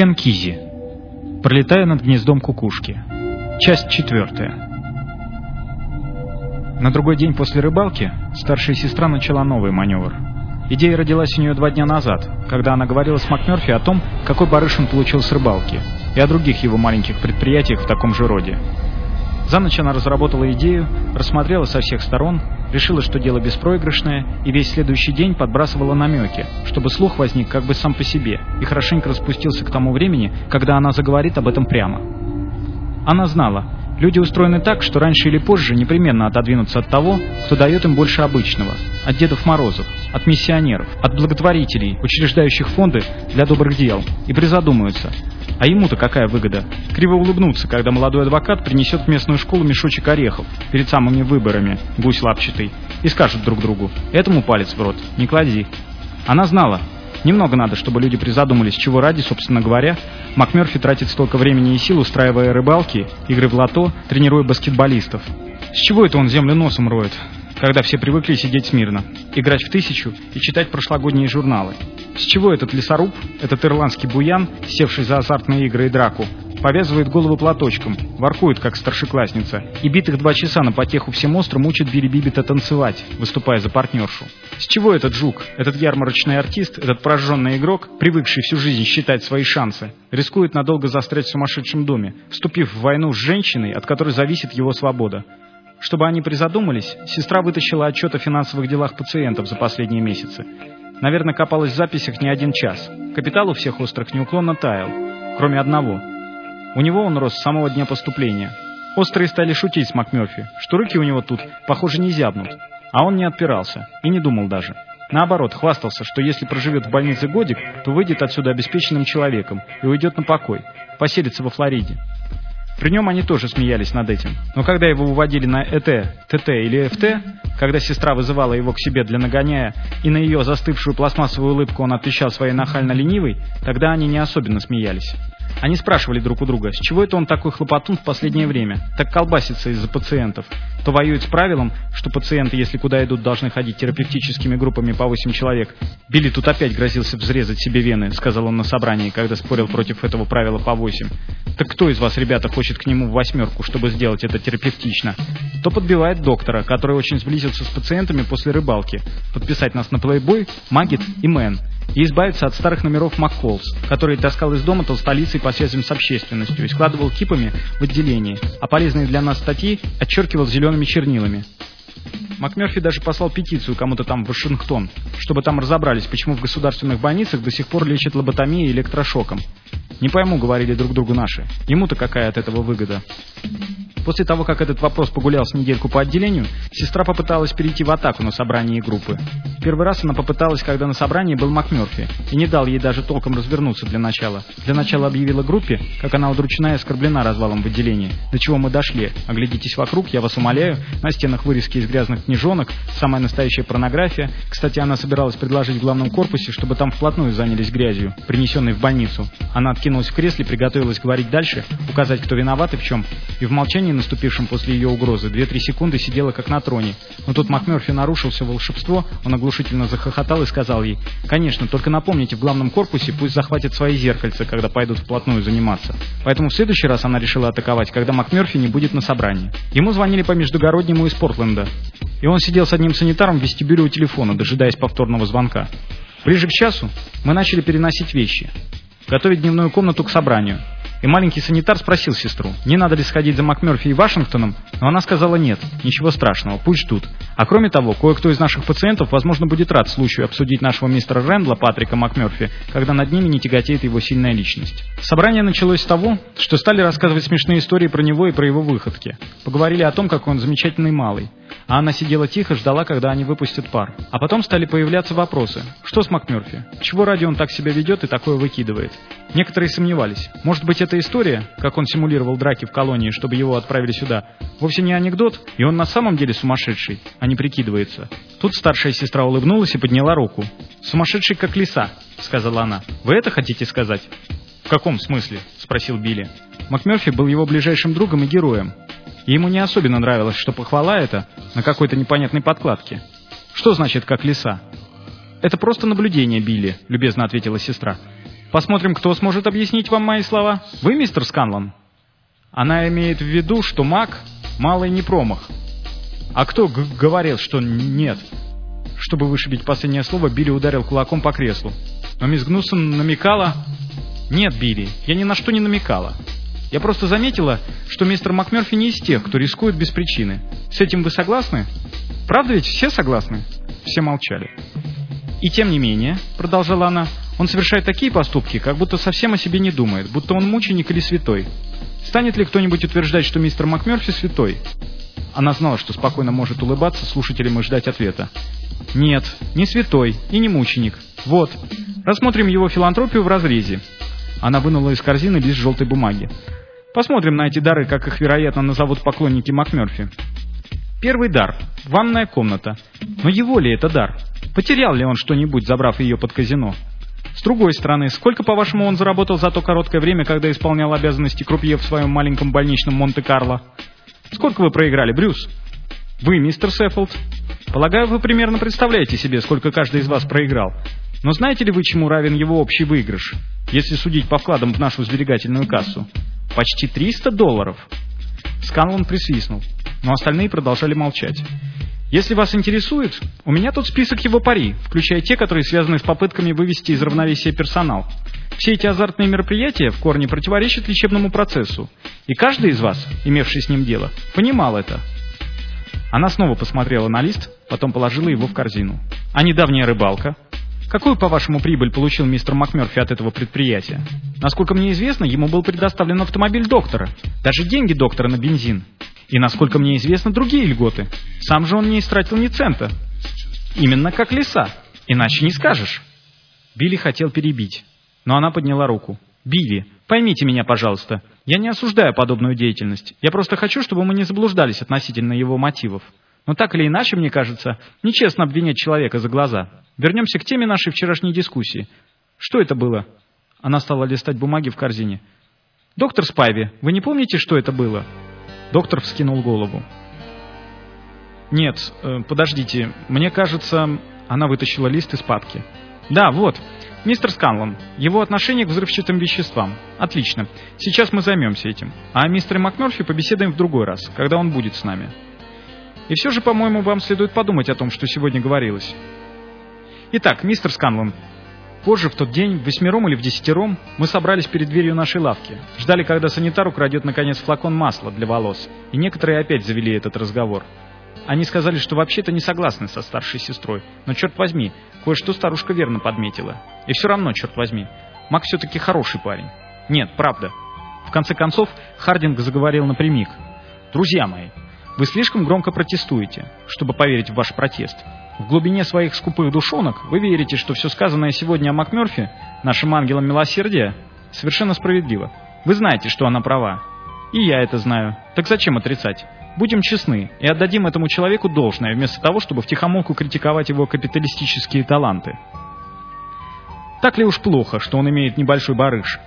Кен Кизи. Пролетая над гнездом кукушки. Часть четвертая. На другой день после рыбалки старшая сестра начала новый маневр. Идея родилась у нее два дня назад, когда она говорила с МакМерфи о том, какой барыш он получил с рыбалки, и о других его маленьких предприятиях в таком же роде. За ночь она разработала идею, рассмотрела со всех сторон, решила, что дело беспроигрышное, и весь следующий день подбрасывала намеки, чтобы слух возник как бы сам по себе и хорошенько распустился к тому времени, когда она заговорит об этом прямо. Она знала, Люди устроены так, что раньше или позже непременно отодвинутся от того, кто дает им больше обычного. От Дедов Морозов, от миссионеров, от благотворителей, учреждающих фонды для добрых дел. И призадумаются. А ему-то какая выгода? Криво улыбнуться, когда молодой адвокат принесет в местную школу мешочек орехов перед самыми выборами, гусь лапчатый, и скажет друг другу, этому палец в рот не клади. Она знала, Немного надо, чтобы люди призадумались, чего ради, собственно говоря, МакМерфи тратит столько времени и сил, устраивая рыбалки, игры в лото, тренируя баскетболистов. С чего это он землю носом роет, когда все привыкли сидеть смирно, играть в тысячу и читать прошлогодние журналы? С чего этот лесоруб, этот ирландский буян, севший за азартные игры и драку, повязывает голову платочком, воркует, как старшеклассница, и битых два часа на потеху всем острым учит Билли Бибита танцевать, выступая за партнершу. С чего этот жук, этот ярмарочный артист, этот прожженный игрок, привыкший всю жизнь считать свои шансы, рискует надолго застрять в сумасшедшем доме, вступив в войну с женщиной, от которой зависит его свобода? Чтобы они призадумались, сестра вытащила отчет о финансовых делах пациентов за последние месяцы. Наверное, копалась в записях не один час. Капитал у всех острых неуклонно таял, кроме одного — у него он рос с самого дня поступления. Острые стали шутить с МакМёрфи, что руки у него тут, похоже, не зябнут. А он не отпирался и не думал даже. Наоборот, хвастался, что если проживет в больнице годик, то выйдет отсюда обеспеченным человеком и уйдет на покой, поселится во Флориде. При нем они тоже смеялись над этим. Но когда его выводили на ЭТ, ТТ или ФТ, когда сестра вызывала его к себе для нагоняя, и на ее застывшую пластмассовую улыбку он отвечал своей нахально ленивой, тогда они не особенно смеялись. Они спрашивали друг у друга, с чего это он такой хлопотун в последнее время, так колбасится из-за пациентов, то воюет с правилом, что пациенты, если куда идут, должны ходить терапевтическими группами по 8 человек. Билли тут опять грозился взрезать себе вены, сказал он на собрании, когда спорил против этого правила по 8. Так кто из вас, ребята, хочет к нему в восьмерку, чтобы сделать это терапевтично? То подбивает доктора, который очень сблизился с пациентами после рыбалки, подписать нас на плейбой, магит и мэн и избавиться от старых номеров МакКолс, которые таскал из дома толстолицей по связям с общественностью и складывал кипами в отделении, а полезные для нас статьи отчеркивал зелеными чернилами. МакМерфи даже послал петицию кому-то там в Вашингтон, чтобы там разобрались, почему в государственных больницах до сих пор лечат лоботомией и электрошоком. «Не пойму», — говорили друг другу наши. «Ему-то какая от этого выгода?» После того, как этот вопрос погулял с недельку по отделению, сестра попыталась перейти в атаку на собрании группы. Первый раз она попыталась, когда на собрании был МакМерфи, и не дал ей даже толком развернуться для начала. Для начала объявила группе, как она удручена и оскорблена развалом в отделении. До чего мы дошли? Оглядитесь вокруг, я вас умоляю. На стенах вырезки из грязных книжонок, самая настоящая порнография. Кстати, она собиралась предложить в главном корпусе, чтобы там вплотную занялись грязью, принесенной в больницу. Она откинулась в кресле, приготовилась говорить дальше, указать, кто виноват и в чем. И в молчании, наступившем после ее угрозы, две-три секунды сидела как на троне. Но тут МакМерфи нарушил все волшебство, он оглушительно захохотал и сказал ей, «Конечно, только напомните в главном корпусе, пусть захватят свои зеркальца, когда пойдут вплотную заниматься». Поэтому в следующий раз она решила атаковать, когда МакМерфи не будет на собрании. Ему звонили по междугороднему из Портленда, и он сидел с одним санитаром в вестибюле у телефона, дожидаясь повторного звонка. Ближе к часу мы начали переносить вещи, готовить дневную комнату к собранию. И маленький санитар спросил сестру, не надо ли сходить за МакМерфи и Вашингтоном, но она сказала нет, ничего страшного, пусть ждут. А кроме того, кое-кто из наших пациентов, возможно, будет рад случаю обсудить нашего мистера Рэндла, Патрика МакМерфи, когда над ними не тяготеет его сильная личность. Собрание началось с того, что стали рассказывать смешные истории про него и про его выходки. Поговорили о том, какой он замечательный малый. А она сидела тихо, ждала, когда они выпустят пар. А потом стали появляться вопросы. Что с МакМерфи? Чего ради он так себя ведет и такое выкидывает? Некоторые сомневались. Может быть, эта история, как он симулировал драки в колонии, чтобы его отправили сюда, вовсе не анекдот, и он на самом деле сумасшедший, а не прикидывается. Тут старшая сестра улыбнулась и подняла руку. «Сумасшедший, как лиса», — сказала она. «Вы это хотите сказать?» «В каком смысле?» — спросил Билли. МакМерфи был его ближайшим другом и героем. И ему не особенно нравилось, что похвала это на какой-то непонятной подкладке. «Что значит «как лиса»?» «Это просто наблюдение, Билли», — любезно ответила сестра. Посмотрим, кто сможет объяснить вам мои слова. Вы, мистер Сканлан? Она имеет в виду, что маг — малый не промах. А кто говорил, что нет? Чтобы вышибить последнее слово, Билли ударил кулаком по креслу. Но мисс Гнусон намекала... Нет, Билли, я ни на что не намекала. Я просто заметила, что мистер МакМерфи не из тех, кто рискует без причины. С этим вы согласны? Правда ведь все согласны? Все молчали. И тем не менее, продолжала она, он совершает такие поступки, как будто совсем о себе не думает, будто он мученик или святой. Станет ли кто-нибудь утверждать, что мистер МакМерфи святой? Она знала, что спокойно может улыбаться слушателям и ждать ответа. Нет, не святой и не мученик. Вот, рассмотрим его филантропию в разрезе. Она вынула из корзины лист желтой бумаги. Посмотрим на эти дары, как их, вероятно, назовут поклонники МакМерфи. Первый дар — ванная комната. Но его ли это дар? Потерял ли он что-нибудь, забрав ее под казино? С другой стороны, сколько, по-вашему, он заработал за то короткое время, когда исполнял обязанности крупье в своем маленьком больничном Монте-Карло? Сколько вы проиграли, Брюс? Вы, мистер Сеффилд? Полагаю, вы примерно представляете себе, сколько каждый из вас проиграл. Но знаете ли вы, чему равен его общий выигрыш, если судить по вкладам в нашу сберегательную кассу? Почти 300 долларов. Сканлон присвистнул, но остальные продолжали молчать. Если вас интересует, у меня тут список его пари, включая те, которые связаны с попытками вывести из равновесия персонал. Все эти азартные мероприятия в корне противоречат лечебному процессу, и каждый из вас, имевший с ним дело, понимал это. Она снова посмотрела на лист, потом положила его в корзину. А недавняя рыбалка? Какую, по-вашему, прибыль получил мистер МакМерфи от этого предприятия? Насколько мне известно, ему был предоставлен автомобиль доктора, даже деньги доктора на бензин. И, насколько мне известно, другие льготы. Сам же он не истратил ни цента. Именно как лиса. Иначе не скажешь. Билли хотел перебить, но она подняла руку. «Билли, поймите меня, пожалуйста. Я не осуждаю подобную деятельность. Я просто хочу, чтобы мы не заблуждались относительно его мотивов. Но так или иначе, мне кажется, нечестно обвинять человека за глаза. Вернемся к теме нашей вчерашней дискуссии. Что это было?» Она стала листать бумаги в корзине. «Доктор Спайви, вы не помните, что это было?» Доктор вскинул голову. «Нет, э, подождите, мне кажется...» Она вытащила лист из папки. «Да, вот. Мистер Сканлон. Его отношение к взрывчатым веществам. Отлично. Сейчас мы займемся этим. А о мистере МакМерфи побеседуем в другой раз, когда он будет с нами. И все же, по-моему, вам следует подумать о том, что сегодня говорилось. Итак, мистер Сканлон, Позже, в тот день, в восьмером или в десятером, мы собрались перед дверью нашей лавки. Ждали, когда санитар украдет, наконец, флакон масла для волос. И некоторые опять завели этот разговор. Они сказали, что вообще-то не согласны со старшей сестрой. Но, черт возьми, кое-что старушка верно подметила. И все равно, черт возьми, Мак все-таки хороший парень. Нет, правда. В конце концов, Хардинг заговорил напрямик. «Друзья мои, вы слишком громко протестуете, чтобы поверить в ваш протест. В глубине своих скупых душонок вы верите, что все сказанное сегодня о МакМерфи, нашим ангелом милосердия, совершенно справедливо. Вы знаете, что она права. И я это знаю. Так зачем отрицать? Будем честны и отдадим этому человеку должное, вместо того, чтобы втихомолку критиковать его капиталистические таланты. Так ли уж плохо, что он имеет небольшой барыш?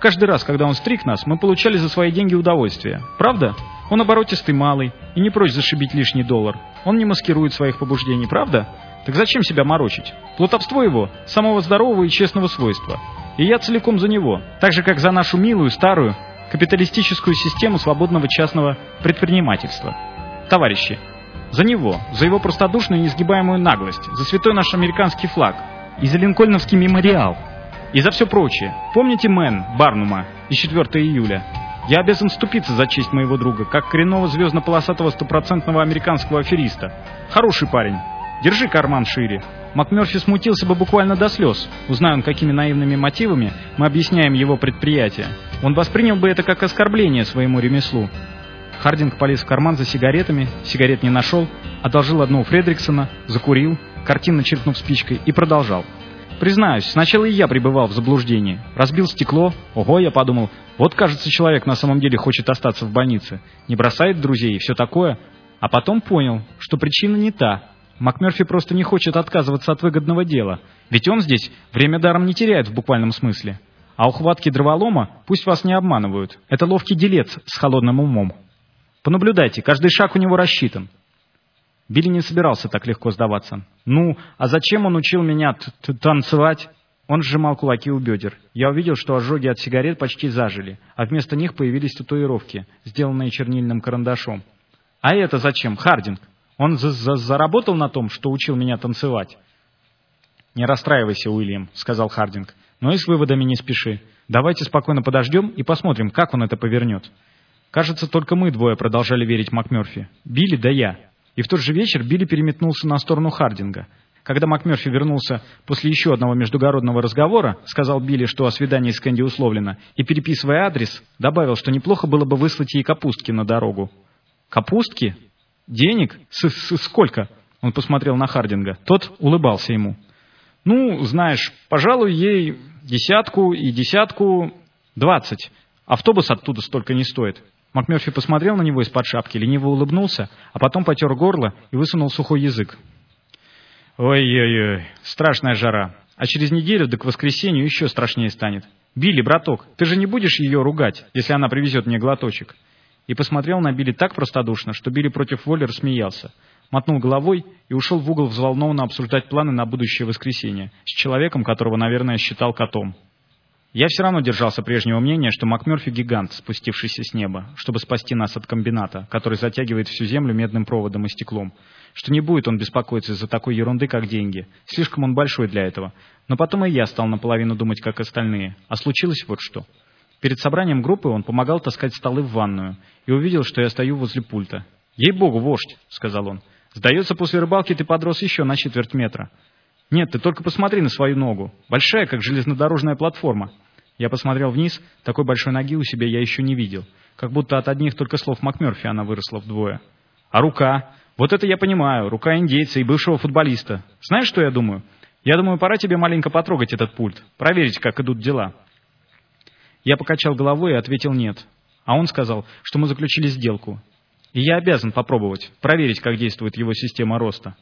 Каждый раз, когда он стриг нас, мы получали за свои деньги удовольствие. Правда? Он оборотистый малый и не прочь зашибить лишний доллар. Он не маскирует своих побуждений, правда? Так зачем себя морочить? Плутовство его – самого здорового и честного свойства. И я целиком за него, так же, как за нашу милую, старую, капиталистическую систему свободного частного предпринимательства. Товарищи, за него, за его простодушную и несгибаемую наглость, за святой наш американский флаг и за линкольновский мемориал. И за все прочее. Помните Мэн Барнума и 4 июля? Я обязан вступиться за честь моего друга, как коренного звездно-полосатого стопроцентного американского афериста. Хороший парень. Держи карман шире. МакМерфи смутился бы буквально до слез, узнай он, какими наивными мотивами мы объясняем его предприятие. Он воспринял бы это как оскорбление своему ремеслу. Хардинг полез в карман за сигаретами, сигарет не нашел, одолжил одну у Фредриксона, закурил, картинно чиркнув спичкой и продолжал. Признаюсь, сначала и я пребывал в заблуждении. Разбил стекло. Ого, я подумал, вот, кажется, человек на самом деле хочет остаться в больнице. Не бросает друзей и все такое. А потом понял, что причина не та. МакМерфи просто не хочет отказываться от выгодного дела. Ведь он здесь время даром не теряет в буквальном смысле. А ухватки дроволома пусть вас не обманывают. Это ловкий делец с холодным умом. Понаблюдайте, каждый шаг у него рассчитан. Билли не собирался так легко сдаваться. «Ну, а зачем он учил меня танцевать?» Он сжимал кулаки у бедер. Я увидел, что ожоги от сигарет почти зажили, а вместо них появились татуировки, сделанные чернильным карандашом. «А это зачем, Хардинг? Он за -за заработал на том, что учил меня танцевать?» «Не расстраивайся, Уильям», — сказал Хардинг. «Но и с выводами не спеши. Давайте спокойно подождем и посмотрим, как он это повернет». Кажется, только мы двое продолжали верить МакМёрфи. Билли да я. И в тот же вечер Билли переметнулся на сторону Хардинга. Когда МакМёрфи вернулся после еще одного междугородного разговора, сказал Билли, что о свидании с Кэнди условлено, и, переписывая адрес, добавил, что неплохо было бы выслать ей капустки на дорогу. «Капустки? Денег? С -с Сколько?» Он посмотрел на Хардинга. Тот улыбался ему. «Ну, знаешь, пожалуй, ей десятку и десятку двадцать. Автобус оттуда столько не стоит». МакМерфи посмотрел на него из-под шапки, лениво улыбнулся, а потом потер горло и высунул сухой язык. «Ой-ой-ой, страшная жара. А через неделю, да к воскресенью, еще страшнее станет. Билли, браток, ты же не будешь ее ругать, если она привезет мне глоточек?» И посмотрел на Билли так простодушно, что Билли против воли рассмеялся. Мотнул головой и ушел в угол взволнованно обсуждать планы на будущее воскресенье с человеком, которого, наверное, считал котом. Я все равно держался прежнего мнения, что МакМерфи гигант, спустившийся с неба, чтобы спасти нас от комбината, который затягивает всю землю медным проводом и стеклом. Что не будет он беспокоиться из-за такой ерунды, как деньги. Слишком он большой для этого. Но потом и я стал наполовину думать, как остальные. А случилось вот что. Перед собранием группы он помогал таскать столы в ванную и увидел, что я стою возле пульта. «Ей-богу, вождь!» — сказал он. «Сдается, после рыбалки ты подрос еще на четверть метра. Нет, ты только посмотри на свою ногу. Большая, как железнодорожная платформа. Я посмотрел вниз, такой большой ноги у себя я еще не видел. Как будто от одних только слов МакМерфи она выросла вдвое. А рука? Вот это я понимаю. Рука индейца и бывшего футболиста. Знаешь, что я думаю? Я думаю, пора тебе маленько потрогать этот пульт. Проверить, как идут дела. Я покачал головой и ответил нет. А он сказал, что мы заключили сделку. И я обязан попробовать, проверить, как действует его система роста.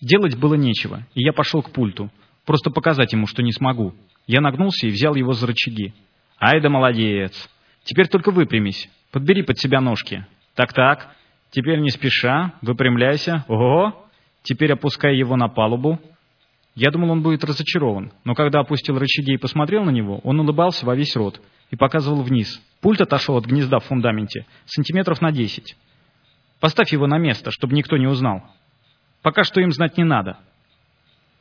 Делать было нечего, и я пошел к пульту. Просто показать ему, что не смогу. Я нагнулся и взял его за рычаги. «Ай да молодец! Теперь только выпрямись. Подбери под себя ножки. Так-так. Теперь не спеша. Выпрямляйся. Ого! Теперь опускай его на палубу». Я думал, он будет разочарован, но когда опустил рычаги и посмотрел на него, он улыбался во весь рот и показывал вниз. Пульт отошел от гнезда в фундаменте сантиметров на десять. «Поставь его на место, чтобы никто не узнал. Пока что им знать не надо.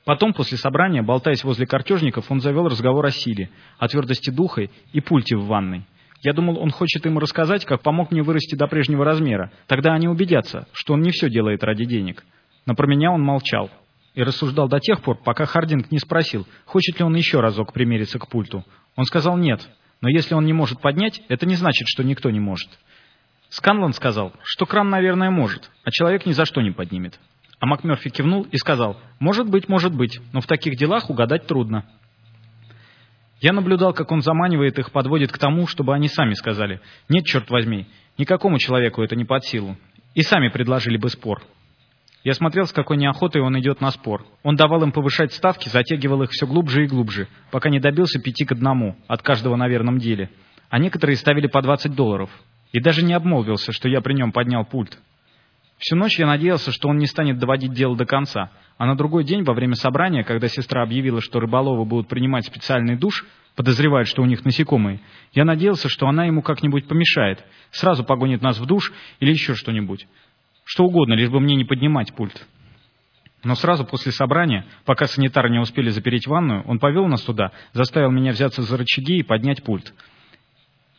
Потом, после собрания, болтаясь возле картежников, он завел разговор о силе, о твердости духа и пульте в ванной. Я думал, он хочет им рассказать, как помог мне вырасти до прежнего размера. Тогда они убедятся, что он не все делает ради денег. Но про меня он молчал и рассуждал до тех пор, пока Хардинг не спросил, хочет ли он еще разок примериться к пульту. Он сказал нет, но если он не может поднять, это не значит, что никто не может. Сканлан сказал, что кран, наверное, может, а человек ни за что не поднимет. А МакМерфи кивнул и сказал, «Может быть, может быть, но в таких делах угадать трудно». Я наблюдал, как он заманивает их, подводит к тому, чтобы они сами сказали, «Нет, черт возьми, никакому человеку это не под силу». И сами предложили бы спор. Я смотрел, с какой неохотой он идет на спор. Он давал им повышать ставки, затягивал их все глубже и глубже, пока не добился пяти к одному от каждого на верном деле. А некоторые ставили по 20 долларов. И даже не обмолвился, что я при нем поднял пульт. Всю ночь я надеялся, что он не станет доводить дело до конца, а на другой день, во время собрания, когда сестра объявила, что рыболовы будут принимать специальный душ, подозревают, что у них насекомые, я надеялся, что она ему как-нибудь помешает, сразу погонит нас в душ или еще что-нибудь. Что угодно, лишь бы мне не поднимать пульт. Но сразу после собрания, пока санитары не успели запереть ванную, он повел нас туда, заставил меня взяться за рычаги и поднять пульт.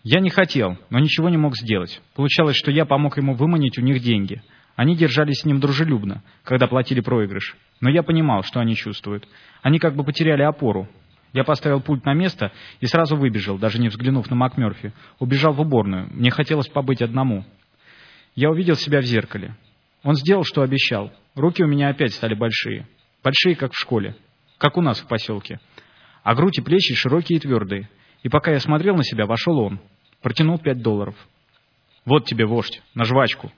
Я не хотел, но ничего не мог сделать. Получалось, что я помог ему выманить у них деньги — они держались с ним дружелюбно, когда платили проигрыш. Но я понимал, что они чувствуют. Они как бы потеряли опору. Я поставил пульт на место и сразу выбежал, даже не взглянув на МакМерфи. Убежал в уборную. Мне хотелось побыть одному. Я увидел себя в зеркале. Он сделал, что обещал. Руки у меня опять стали большие. Большие, как в школе. Как у нас в поселке. А грудь и плечи широкие и твердые. И пока я смотрел на себя, вошел он. Протянул пять долларов. «Вот тебе, вождь, на жвачку»,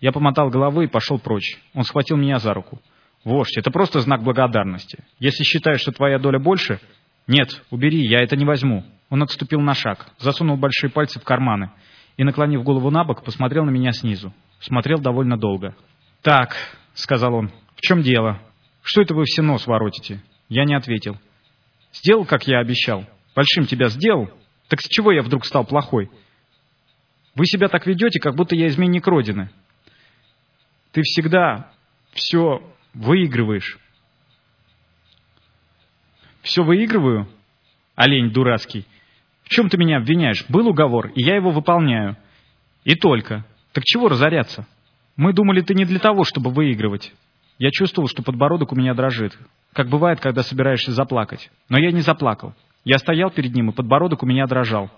я помотал головой и пошел прочь. Он схватил меня за руку. «Вождь, это просто знак благодарности. Если считаешь, что твоя доля больше...» «Нет, убери, я это не возьму». Он отступил на шаг, засунул большие пальцы в карманы и, наклонив голову на бок, посмотрел на меня снизу. Смотрел довольно долго. «Так», — сказал он, — «в чем дело? Что это вы все нос воротите?» Я не ответил. Сделал, как я обещал. Большим тебя сделал. Так с чего я вдруг стал плохой? Вы себя так ведете, как будто я изменник Родины. Ты всегда все выигрываешь. Все выигрываю? Олень дурацкий. В чем ты меня обвиняешь? Был уговор, и я его выполняю. И только. Так чего разоряться? Мы думали, ты не для того, чтобы выигрывать. Я чувствовал, что подбородок у меня дрожит, как бывает, когда собираешься заплакать. Но я не заплакал. Я стоял перед ним, и подбородок у меня дрожал.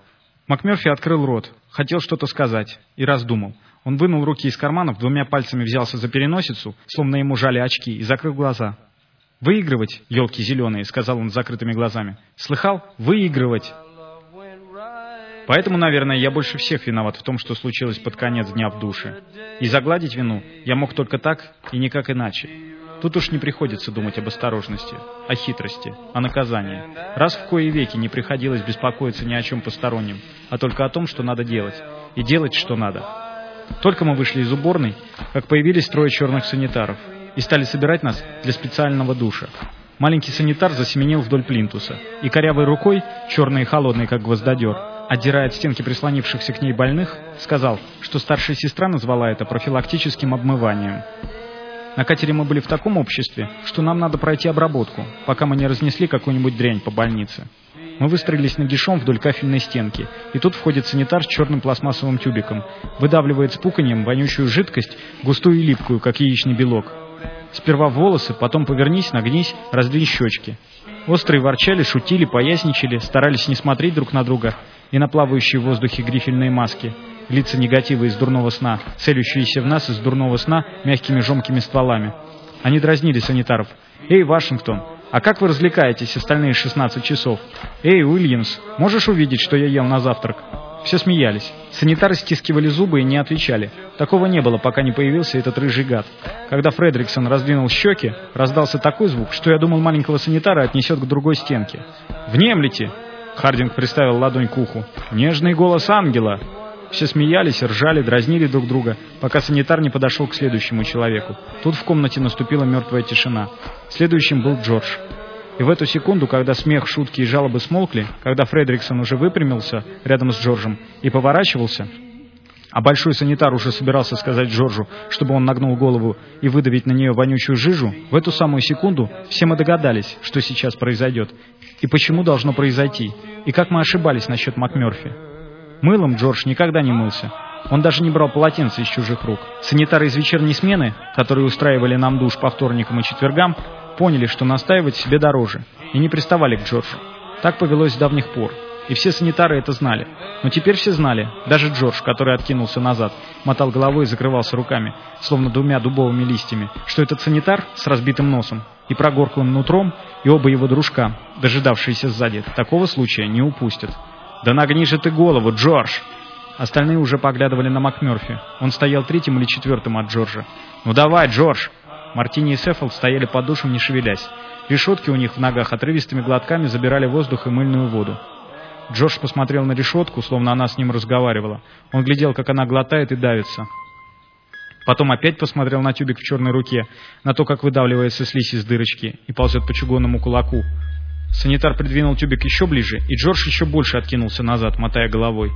МакМерфи открыл рот, хотел что-то сказать, и раздумал. Он вынул руки из карманов, двумя пальцами взялся за переносицу, словно ему жали очки, и закрыл глаза. «Выигрывать, елки зеленые», — сказал он с закрытыми глазами. «Слыхал? Выигрывать!» Поэтому, наверное, я больше всех виноват в том, что случилось под конец дня в душе. И загладить вину я мог только так и никак иначе. Тут уж не приходится думать об осторожности, о хитрости, о наказании. Раз в кои веки не приходилось беспокоиться ни о чем постороннем, а только о том, что надо делать. И делать, что надо. Только мы вышли из уборной, как появились трое черных санитаров и стали собирать нас для специального душа. Маленький санитар засеменил вдоль плинтуса и корявой рукой, черной и холодной, как гвоздодер, отдирая от стенки прислонившихся к ней больных, сказал, что старшая сестра назвала это профилактическим обмыванием. На катере мы были в таком обществе, что нам надо пройти обработку, пока мы не разнесли какую-нибудь дрянь по больнице. Мы выстроились нагишом вдоль кафельной стенки, и тут входит санитар с черным пластмассовым тюбиком, выдавливает с пуканьем вонючую жидкость, густую и липкую, как яичный белок. Сперва в волосы, потом повернись, нагнись, раздвинь щечки. Острые ворчали, шутили, поясничали, старались не смотреть друг на друга и на плавающие в воздухе грифельные маски — лица негатива из дурного сна, целющиеся в нас из дурного сна мягкими жомкими стволами. Они дразнили санитаров. «Эй, Вашингтон, а как вы развлекаетесь остальные 16 часов? Эй, Уильямс, можешь увидеть, что я ел на завтрак?» Все смеялись. Санитары стискивали зубы и не отвечали. Такого не было, пока не появился этот рыжий гад. Когда Фредриксон раздвинул щеки, раздался такой звук, что я думал, маленького санитара отнесет к другой стенке. «Внемлите!» Хардинг приставил ладонь к уху. «Нежный голос ангела!» Все смеялись, ржали, дразнили друг друга, пока санитар не подошел к следующему человеку. Тут в комнате наступила мертвая тишина. Следующим был Джордж. И в эту секунду, когда смех, шутки и жалобы смолкли, когда Фредриксон уже выпрямился рядом с Джорджем и поворачивался, а большой санитар уже собирался сказать Джорджу, чтобы он нагнул голову и выдавить на нее вонючую жижу, в эту самую секунду все мы догадались, что сейчас произойдет, и почему должно произойти, и как мы ошибались насчет МакМерфи. Мылом Джордж никогда не мылся. Он даже не брал полотенца из чужих рук. Санитары из вечерней смены, которые устраивали нам душ по вторникам и четвергам, поняли, что настаивать себе дороже, и не приставали к Джорджу. Так повелось с давних пор. И все санитары это знали. Но теперь все знали, даже Джордж, который откинулся назад, мотал головой и закрывался руками, словно двумя дубовыми листьями, что этот санитар с разбитым носом и прогорклым нутром, и оба его дружка, дожидавшиеся сзади, такого случая не упустят. «Да нагни же ты голову, Джордж!» Остальные уже поглядывали на МакМёрфи. Он стоял третьим или четвертым от Джорджа. «Ну давай, Джордж!» Мартини и Сеффилд стояли под душем, не шевелясь. Решетки у них в ногах отрывистыми глотками забирали воздух и мыльную воду. Джордж посмотрел на решетку, словно она с ним разговаривала. Он глядел, как она глотает и давится. Потом опять посмотрел на тюбик в черной руке, на то, как выдавливается слизь из дырочки и ползет по чугунному кулаку. Санитар придвинул тюбик еще ближе, и Джордж еще больше откинулся назад, мотая головой.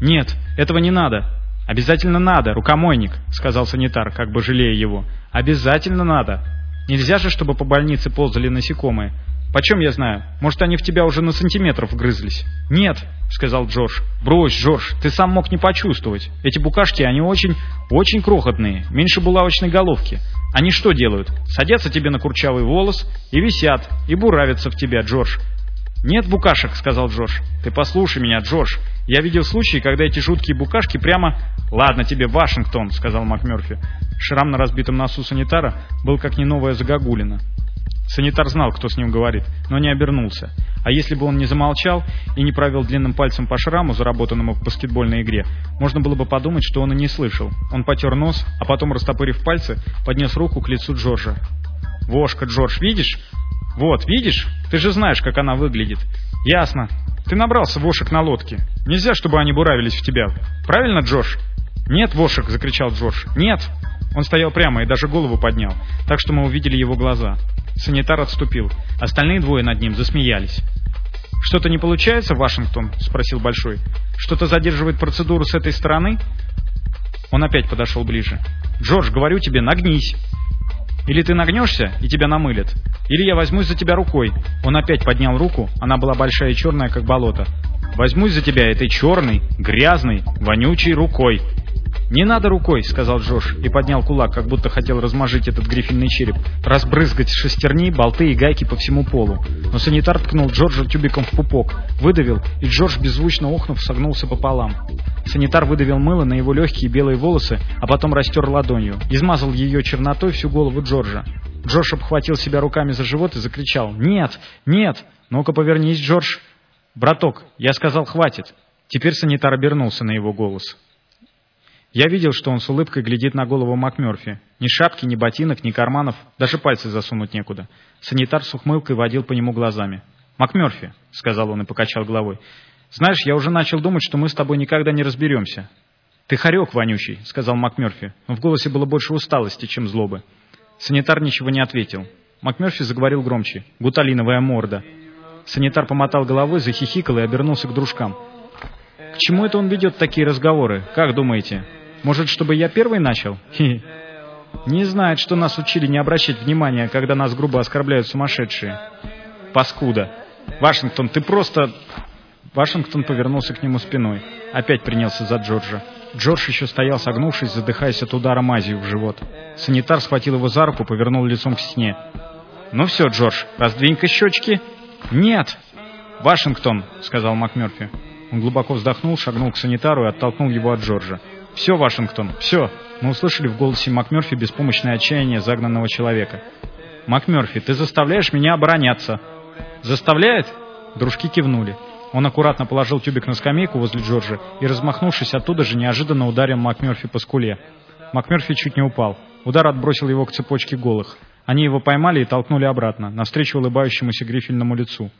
«Нет, этого не надо!» «Обязательно надо, рукомойник», — сказал санитар, как бы жалея его. «Обязательно надо! Нельзя же, чтобы по больнице ползали насекомые. Почем я знаю? Может, они в тебя уже на сантиметров вгрызлись?» «Нет», — сказал Джордж. «Брось, Джордж, ты сам мог не почувствовать. Эти букашки, они очень, очень крохотные, меньше булавочной головки. Они что делают? Садятся тебе на курчавый волос и висят, и буравятся в тебя, Джордж. «Нет букашек», — сказал Джордж. «Ты послушай меня, Джордж. Я видел случаи, когда эти жуткие букашки прямо...» «Ладно тебе, Вашингтон», — сказал МакМерфи. Шрам на разбитом носу санитара был как не новая загогулина. Санитар знал, кто с ним говорит, но не обернулся. А если бы он не замолчал и не провел длинным пальцем по шраму, заработанному в баскетбольной игре, можно было бы подумать, что он и не слышал. Он потер нос, а потом, растопырив пальцы, поднес руку к лицу Джорджа. «Вошка, Джордж, видишь? Вот, видишь? Ты же знаешь, как она выглядит. Ясно. Ты набрался вошек на лодке. Нельзя, чтобы они буравились в тебя. Правильно, Джордж?» «Нет, вошек!» — закричал Джордж. «Нет!» Он стоял прямо и даже голову поднял, так что мы увидели его глаза. Санитар отступил. Остальные двое над ним засмеялись. «Что-то не получается, Вашингтон?» — спросил Большой. «Что-то задерживает процедуру с этой стороны?» Он опять подошел ближе. «Джордж, говорю тебе, нагнись!» «Или ты нагнешься, и тебя намылят, или я возьмусь за тебя рукой». Он опять поднял руку, она была большая и черная, как болото. «Возьмусь за тебя этой черной, грязной, вонючей рукой!» «Не надо рукой», — сказал Джош и поднял кулак, как будто хотел размажить этот грифельный череп, разбрызгать шестерни, болты и гайки по всему полу. Но санитар ткнул Джорджа тюбиком в пупок, выдавил, и Джордж, беззвучно охнув, согнулся пополам. Санитар выдавил мыло на его легкие белые волосы, а потом растер ладонью, измазал ее чернотой всю голову Джорджа. Джордж обхватил себя руками за живот и закричал «Нет! Нет! Ну-ка повернись, Джордж!» «Браток, я сказал, хватит!» Теперь санитар обернулся на его голос. Я видел, что он с улыбкой глядит на голову МакМёрфи. Ни шапки, ни ботинок, ни карманов, даже пальцы засунуть некуда. Санитар с ухмылкой водил по нему глазами. «МакМёрфи», — сказал он и покачал головой, — «знаешь, я уже начал думать, что мы с тобой никогда не разберемся». «Ты хорек вонючий», — сказал МакМёрфи, но в голосе было больше усталости, чем злобы. Санитар ничего не ответил. МакМёрфи заговорил громче. «Гуталиновая морда». Санитар помотал головой, захихикал и обернулся к дружкам. «К чему это он ведет такие разговоры? Как думаете?» Может, чтобы я первый начал? Не знает, что нас учили не обращать внимания, когда нас грубо оскорбляют сумасшедшие. Паскуда. Вашингтон, ты просто... Вашингтон повернулся к нему спиной. Опять принялся за Джорджа. Джордж еще стоял, согнувшись, задыхаясь от удара мазью в живот. Санитар схватил его за руку, повернул лицом к стене. «Ну все, Джордж, раздвинь-ка щечки». «Нет!» «Вашингтон», — сказал МакМерфи. Он глубоко вздохнул, шагнул к санитару и оттолкнул его от Джорджа. «Все, Вашингтон, все!» Мы услышали в голосе МакМерфи беспомощное отчаяние загнанного человека. «МакМерфи, ты заставляешь меня обороняться!» «Заставляет?» Дружки кивнули. Он аккуратно положил тюбик на скамейку возле Джорджа и, размахнувшись оттуда же, неожиданно ударил МакМерфи по скуле. МакМерфи чуть не упал. Удар отбросил его к цепочке голых. Они его поймали и толкнули обратно, навстречу улыбающемуся грифельному лицу.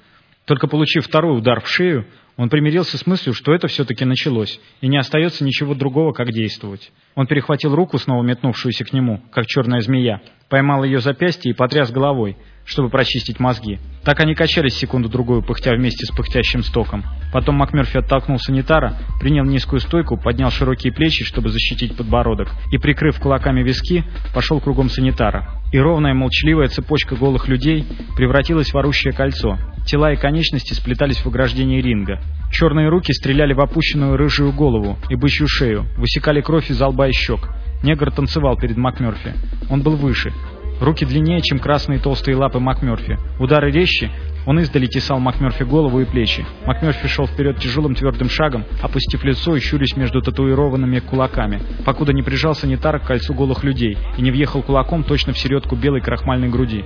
Только получив второй удар в шею, он примирился с мыслью, что это все-таки началось, и не остается ничего другого, как действовать. Он перехватил руку, снова метнувшуюся к нему, как черная змея, поймал ее запястье и потряс головой, чтобы прочистить мозги. Так они качались секунду-другую, пыхтя вместе с пыхтящим стоком. Потом МакМерфи оттолкнул санитара, принял низкую стойку, поднял широкие плечи, чтобы защитить подбородок, и, прикрыв кулаками виски, пошел кругом санитара. И ровная молчаливая цепочка голых людей превратилась в орущее кольцо. Тела и конечности сплетались в ограждении ринга. Черные руки стреляли в опущенную рыжую голову и бычью шею, высекали кровь из лба и щек. Негр танцевал перед МакМерфи. Он был выше, Руки длиннее, чем красные толстые лапы МакМерфи. Удары резче, он издали тесал МакМерфи голову и плечи. МакМерфи шел вперед тяжелым твердым шагом, опустив лицо и щурясь между татуированными кулаками, покуда не прижал санитара к кольцу голых людей и не въехал кулаком точно в середку белой крахмальной груди.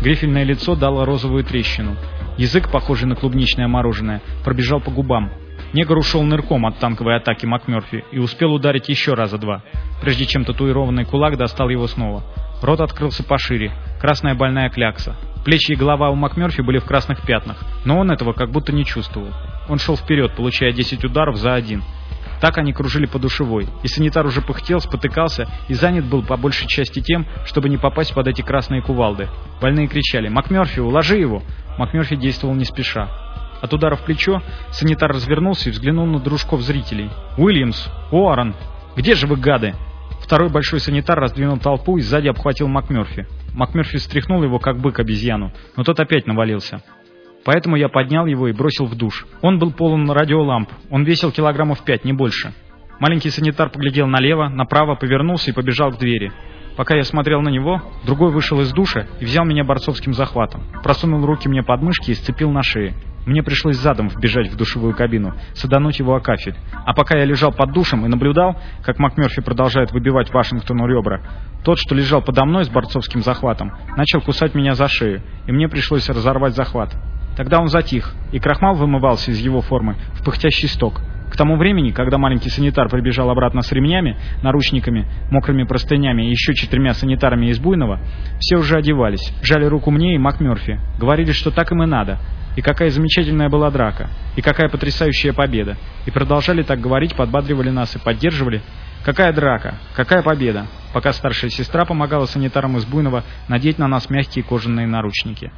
Грифельное лицо дало розовую трещину. Язык, похожий на клубничное мороженое, пробежал по губам. Негр ушел нырком от танковой атаки МакМерфи и успел ударить еще раза два, прежде чем татуированный кулак достал его снова. Рот открылся пошире. Красная больная клякса. Плечи и голова у МакМерфи были в красных пятнах, но он этого как будто не чувствовал. Он шел вперед, получая 10 ударов за один. Так они кружили по душевой, и санитар уже пыхтел, спотыкался и занят был по большей части тем, чтобы не попасть под эти красные кувалды. Больные кричали «МакМерфи, уложи его!» МакМерфи действовал не спеша. От удара в плечо санитар развернулся и взглянул на дружков зрителей. «Уильямс! Уоррен! Где же вы, гады?» Второй большой санитар раздвинул толпу и сзади обхватил МакМерфи. МакМерфи встряхнул его, как бык обезьяну, но тот опять навалился. Поэтому я поднял его и бросил в душ. Он был полон радиоламп, он весил килограммов пять, не больше. Маленький санитар поглядел налево, направо, повернулся и побежал к двери. Пока я смотрел на него, другой вышел из душа и взял меня борцовским захватом. Просунул руки мне под мышки и сцепил на шее. Мне пришлось задом вбежать в душевую кабину, садануть его о кафель. А пока я лежал под душем и наблюдал, как МакМерфи продолжает выбивать Вашингтону ребра, тот, что лежал подо мной с борцовским захватом, начал кусать меня за шею, и мне пришлось разорвать захват. Тогда он затих, и крахмал вымывался из его формы в пыхтящий сток. К тому времени, когда маленький санитар прибежал обратно с ремнями, наручниками, мокрыми простынями и еще четырьмя санитарами из Буйного, все уже одевались, жали руку мне и МакМерфи, говорили, что так им и надо, и какая замечательная была драка, и какая потрясающая победа, и продолжали так говорить, подбадривали нас и поддерживали. Какая драка, какая победа, пока старшая сестра помогала санитарам из Буйного надеть на нас мягкие кожаные наручники.